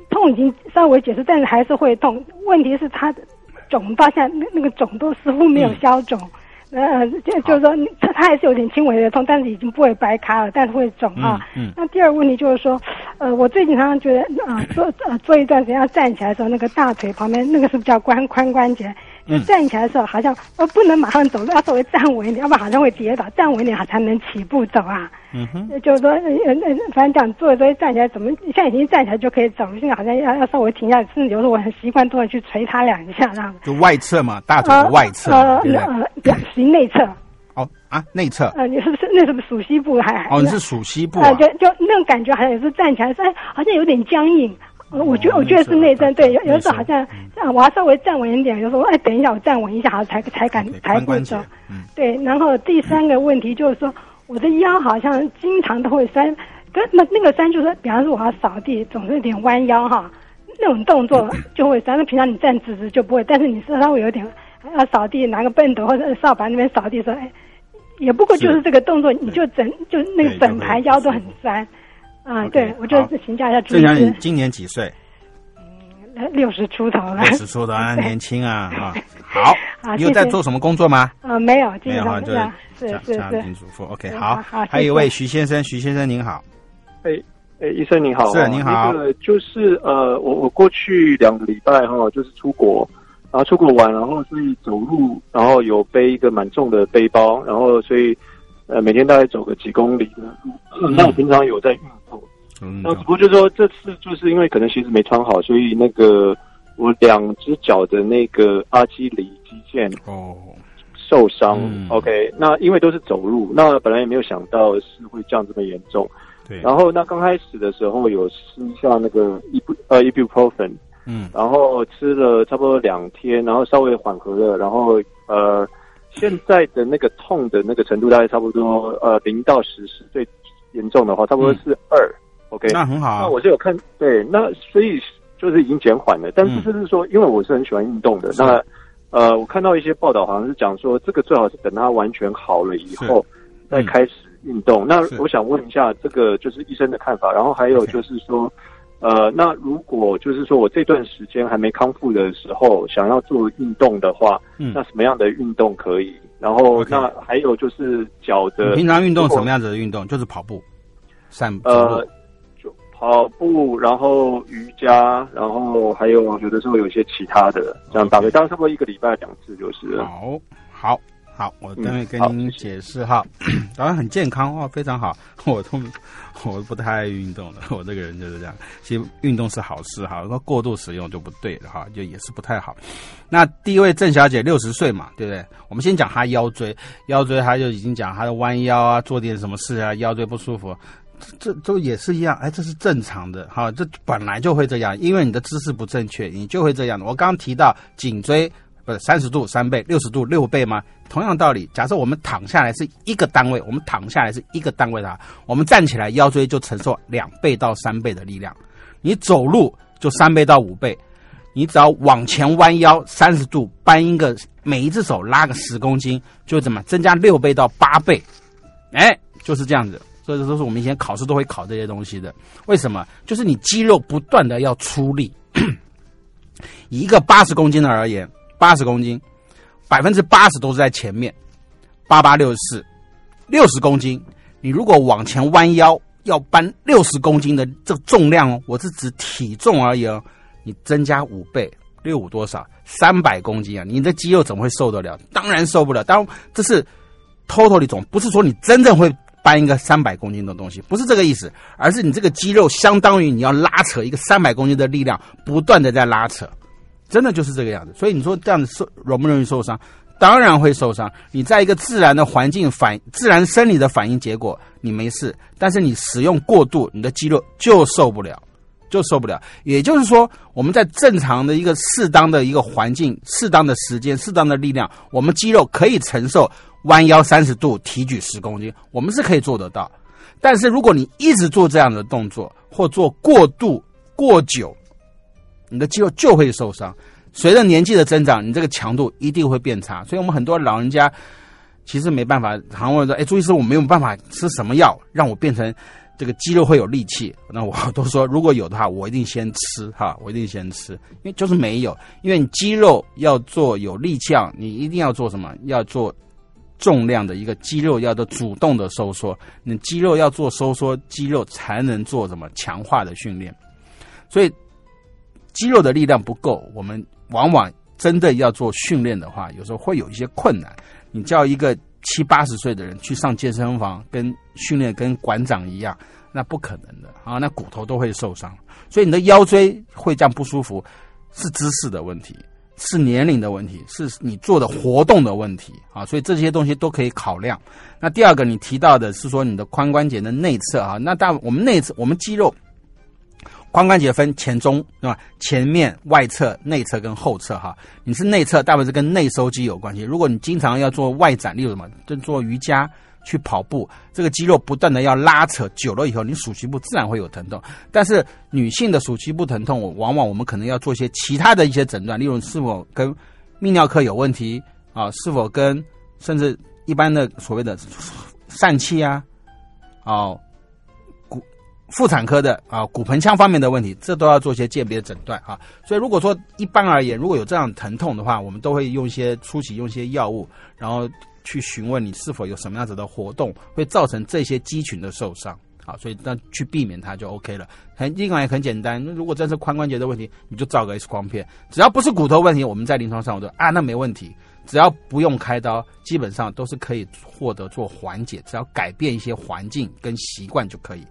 痛已经稍微解释，但是还是会痛。问题是它肿到现在，那那个肿都似乎没有消肿。呃，就就是说，它它还是有点轻微的痛，但是已经不会白卡了，但是会肿啊。嗯。那第二个问题就是说，呃，我最近常常觉得啊，坐呃坐一段时间要站起来的时候，那个大腿旁边那个是不是叫髋髋关节？就站起来的时候，好像呃不能马上走路，要稍微站稳一点，要不然好像会跌倒。站稳一点，才能起步走啊。嗯哼。就是说，呃呃，反正讲做的时候站起来，怎么现在已经站起来就可以走了？现在好像要要稍微停下来，甚至有时候我很习惯都会去捶他两下，这样。就外侧嘛，大腿的外侧。呃呃，两行内侧。哦啊，内侧。呃，你是不是那是不是属西部还？哦，你是属西部啊？就就那种感觉，好像也是站起来，哎，好像有点僵硬。我觉我觉得是内侧，对，有有时候好像啊，我要稍微站稳一点，有时候哎，等一下我站稳一下，好才才敢才步走。对，然后第三个问题就是说，我的腰好像经常都会酸，跟那那个酸就是，比方说我要扫地，总是有点弯腰哈，那种动作 *laughs* 就会酸。那平常你站直直就不会，但是你稍微有点要扫地，拿个畚斗或者扫把那边扫地的时候，哎，也不过就是这个动作，你就整就那个整排腰都很酸。啊，对，我就请教一下主持人。今年几岁？嗯，六十出头了。六十出头 *laughs* 啊，年轻啊，啊，*laughs* 好。你有在做什么工作吗？啊，没有，没有啊，就是家庭主妇。OK，好。还有一位徐先生，徐先生您好。哎，哎，医生您好，是您好那个就是呃，我我过去两个礼拜哈，就是出国，然后出国玩，然后所以走路，然后有背一个蛮重的背包，然后所以呃每天大概走个几公里的路。嗯那我平常有在运动，那只不过就是说这次就是因为可能鞋子没穿好，所以那个我两只脚的那个阿基里肌腱哦受伤。嗯 OK，那因为都是走路，那本来也没有想到是会这样这么严重。对然后那刚开始的时候有吃一下那个一部呃 ibuprofen，嗯然后吃了差不多两天，然后稍微缓和了，然后呃现在的那个痛的那个程度大概差不多呃零到十是最严重的话，差不多是二、OK，那很好啊。那我是有看对，那所以就是已经减缓了，但是嗯。就是说，因为我是很喜欢运动的，那呃我看到一些报道好像是讲说这个最好是等它完全好了以后再开始运动。那我想问一下，这个就是医生的看法，然后还有就是说。呃，那如果就是说我这段时间还没康复的时候，想要做运动的话，嗯那什么样的运动可以？然后那还有就是脚的，你平常运动什么样子的运动？就是跑步、散步。呃，就跑步，然后瑜伽，然后还有有的时候有一些其他的这样搭配，大概差不多一个礼拜两次就是。好，好，好，我等会跟您解释哈。*clears throat* 当然很健康哦，非常好。我都我不太爱运动的，我这个人就是这样。其实运动是好事哈，那过度使用就不对了哈，就也是不太好。那第一位郑小姐六十岁嘛，对不对？我们先讲她腰椎，腰椎她就已经讲她的弯腰啊，做点什么事啊，腰椎不舒服。这这也是一样，哎，这是正常的哈，这本来就会这样，因为你的姿势不正确，你就会这样的。我刚刚提到颈椎不是三十度三倍，六十度六倍吗？同样道理，假设我们躺下来是一个单位，我们躺下来是一个单位的，我们站起来腰椎就承受两倍到三倍的力量，你走路就三倍到五倍，你只要往前弯腰三十度，搬一个每一只手拉个十公斤，就怎么增加六倍到八倍，哎，就是这样子。所以这都是我们以前考试都会考这些东西的。为什么？就是你肌肉不断的要出力。*coughs* 以一个八十公斤的而言，八十公斤，百分之八十都是在前面，八八六十四，六十公斤，你如果往前弯腰要搬六十公斤的这个重量哦，我是指体重而言哦，你增加五倍，六五多少？三百公斤啊！你的肌肉怎么会受得了？当然受不了。当这是 totally 总，不是说你真正会搬一个三百公斤的东西，不是这个意思，而是你这个肌肉相当于你要拉扯一个三百公斤的力量，不断的在拉扯，真的就是这个样子。所以你说这样子受容不容易受伤？当然会受伤。你在一个自然的环境反自然生理的反应结果，你没事，但是你使用过度，你的肌肉就受不了。就受不了，也就是说，我们在正常的一个适当的一个环境、适当的时间、适当的力量，我们肌肉可以承受弯腰三十度、提举十公斤，我们是可以做得到。但是如果你一直做这样的动作，或做过度、过久，你的肌肉就会受伤。随着年纪的增长，你这个强度一定会变差。所以我们很多老人家其实没办法，常问说：“哎，朱医师，我没有办法吃什么药让我变成？”这个肌肉会有力气，那我 *laughs* 都说如果有的话，我一定先吃哈，我一定先吃，因为就是没有，因为你肌肉要做有力量，你一定要做什么？要做重量的一个肌肉要做主动的收缩，你肌肉要做收缩，肌肉才能做什么强化的训练。所以肌肉的力量不够，我们往往真的要做训练的话，有时候会有一些困难。你叫一个。七八十岁的人去上健身房跟训练跟馆长一样，那不可能的啊！那骨头都会受伤，所以你的腰椎会这样不舒服，是姿势的问题，是年龄的问题，是你做的活动的问题啊！所以这些东西都可以考量。那第二个，你提到的是说你的髋关节的内侧啊，那大我们内侧我们肌肉。髋关节分前中对吧？前面、外侧、内侧跟后侧哈。你是内侧，大部分是跟内收肌有关系。如果你经常要做外展，例如什么，就做瑜伽、去跑步，这个肌肉不断的要拉扯久了以后，你属膝部自然会有疼痛。但是女性的属膝部疼痛，往往我们可能要做一些其他的一些诊断，例如是否跟泌尿科有问题啊，是否跟甚至一般的所谓的疝气啊，哦。妇产科的啊，骨盆腔方面的问题，这都要做一些鉴别诊断啊。所以如果说一般而言，如果有这样疼痛的话，我们都会用一些初期用一些药物，然后去询问你是否有什么样子的活动会造成这些肌群的受伤啊，所以那去避免它就 OK 了。很另外也很简单，如果真是髋关节的问题，你就照个 X 光片，只要不是骨头问题，我们在临床上我都啊那没问题，只要不用开刀，基本上都是可以获得做缓解，只要改变一些环境跟习惯就可以。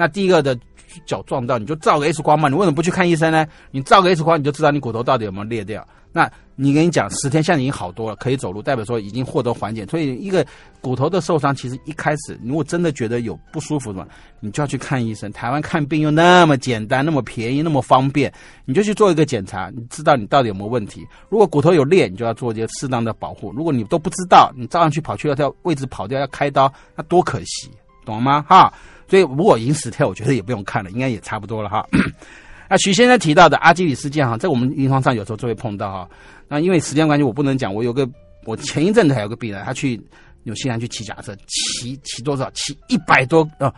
那第一个的脚撞到，你就照个 X 光嘛，你为什么不去看医生呢？你照个 X 光，你就知道你骨头到底有没有裂掉。那你跟你讲，十天现在已经好多了，可以走路，代表说已经获得缓解。所以一个骨头的受伤，其实一开始如果真的觉得有不舒服的，你就要去看医生。台湾看病又那么简单，那么便宜，那么方便，你就去做一个检查，你知道你到底有没有问题。如果骨头有裂，你就要做一些适当的保护。如果你都不知道，你照样去跑去那条位置跑掉要开刀，那多可惜，懂了吗？哈，所以如果已经死掉，我觉得也不用看了，应该也差不多了哈。*clears throat* 那徐先生提到的阿基里斯腱哈，在我们临床上有时候就会碰到哈。那因为时间关系，我不能讲。我有个，我前一阵子还有个病人，他去纽西兰去骑假车，骑骑多少？骑一百多啊，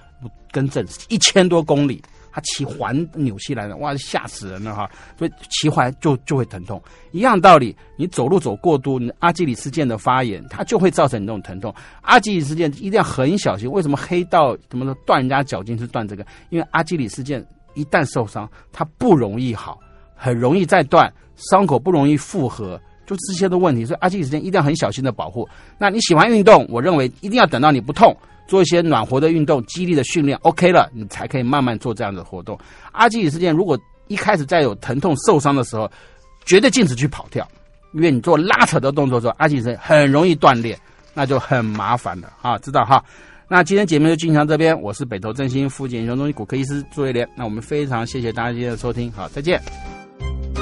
更正一千多公里。他骑环纽西兰的，哇，吓死人了哈！所以骑环就就会疼痛。一样道理，你走路走过度，阿基里斯腱的发炎，它就会造成你这种疼痛。阿基里斯腱一定要很小心。为什么黑道怎么说断人家脚筋是断这个？因为阿基里斯腱。一旦受伤，它不容易好，很容易再断，伤口不容易复合，就这些的问题。所以阿基里斯腱一定要很小心的保护。那你喜欢运动，我认为一定要等到你不痛，做一些暖和的运动、激励的训练，OK 了，你才可以慢慢做这样的活动。阿基里斯腱如果一开始在有疼痛、受伤的时候，绝对禁止去跑跳，因为你做拉扯的动作时候，阿基里斯很容易断裂，那就很麻烦了啊，知道哈？那今天节目就进行到这边，我是北投振兴复健研究中心骨科医师朱维廉。那我们非常谢谢大家今天的收听，好，再见。